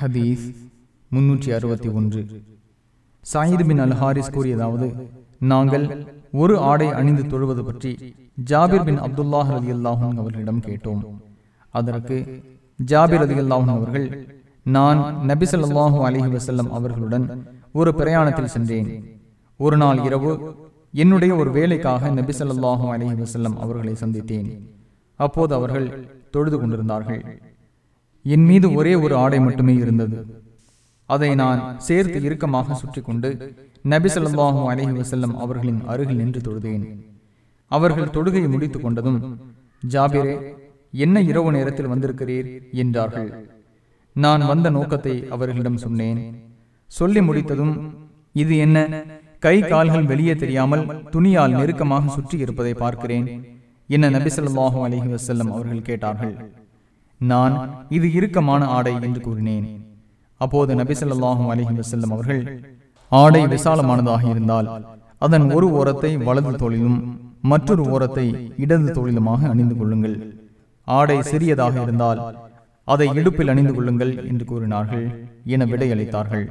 ஹதீஸ் முன்னூற்றி அறுபத்தி ஒன்று. சாயித் பின் அல் ஹாரிஸ் கூறியதாவது நாங்கள் ஒரு ஆடை அணிந்து தொழுவது பற்றி ஜாபிர் பின் அப்துல்லாஹ் அலி அல்லாஹன் அவர்களிடம் கேட்டோம். அதற்கு ஜாபிர் அலி அல்லாஹன் அவர்கள் நான் நபி ஸல்லல்லாஹு வசல்லம் அவர்களுடன் ஒரு பிரயாணத்தில் சென்றேன். ஒரு நாள் இரவு என்னுடைய ஒரு வேலைக்காக நபி ஸல்லல்லாஹு வசல்லம் அவர்களை சந்தித்தேன். அப்போது அவர்கள் தொழுது கொண்டிருந்தார்கள். என் மீது ஒரே ஒரு ஆடை மட்டுமே இருந்தது. அதை நான் சேர்த்து இறுக்கமாக சுற்றி கொண்டு நபி அலஹி வசல்லம் அவர்களின் அருகில் நின்று தொழுதேன். அவர்கள் தொழுகையை முடித்துக் கொண்டதும் ஜாபிரே என்ன இரவு நேரத்தில் வந்திருக்கிறீர்? என்றார்கள். நான் வந்த நோக்கத்தை அவர்களிடம் சொன்னேன். சொல்லி முடித்ததும் இது என்ன? கை கால்கள் வெளியே தெரியாமல் துணியால் நெருக்கமாக சுற்றி இருப்பதை பார்க்கிறேன் என்ன நபி அலஹி வசல்லம் அவர்கள் கேட்டார்கள். நான் இது இறுக்கமான ஆடை என்று கூறினேன். அப்போது நபிசல்லாஹும் ஸல்லல்லாஹு வசல்லம் அவர்கள் ஆடை விசாலமானதாக இருந்தால் அதன் ஒரு ஓரத்தை வலது தொழிலும் மற்றொரு ஓரத்தை இடது தொழிலுமாக அணிந்து கொள்ளுங்கள். ஆடை சிறியதாக இருந்தால் அதை இடுப்பில் அணிந்து கொள்ளுங்கள் என்று கூறினார்கள் என விடையளித்தார்கள்